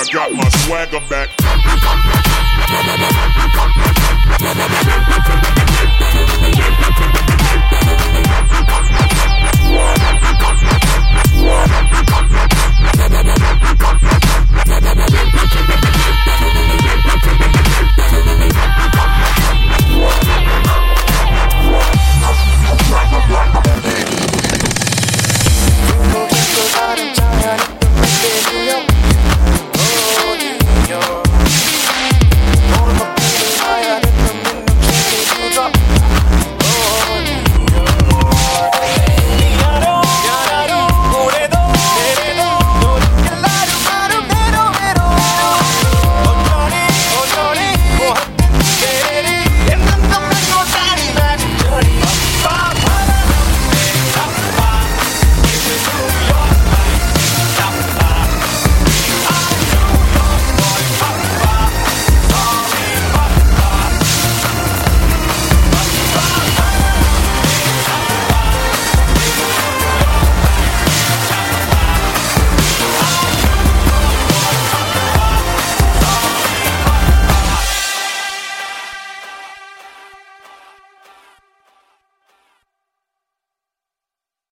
I got my swagger back.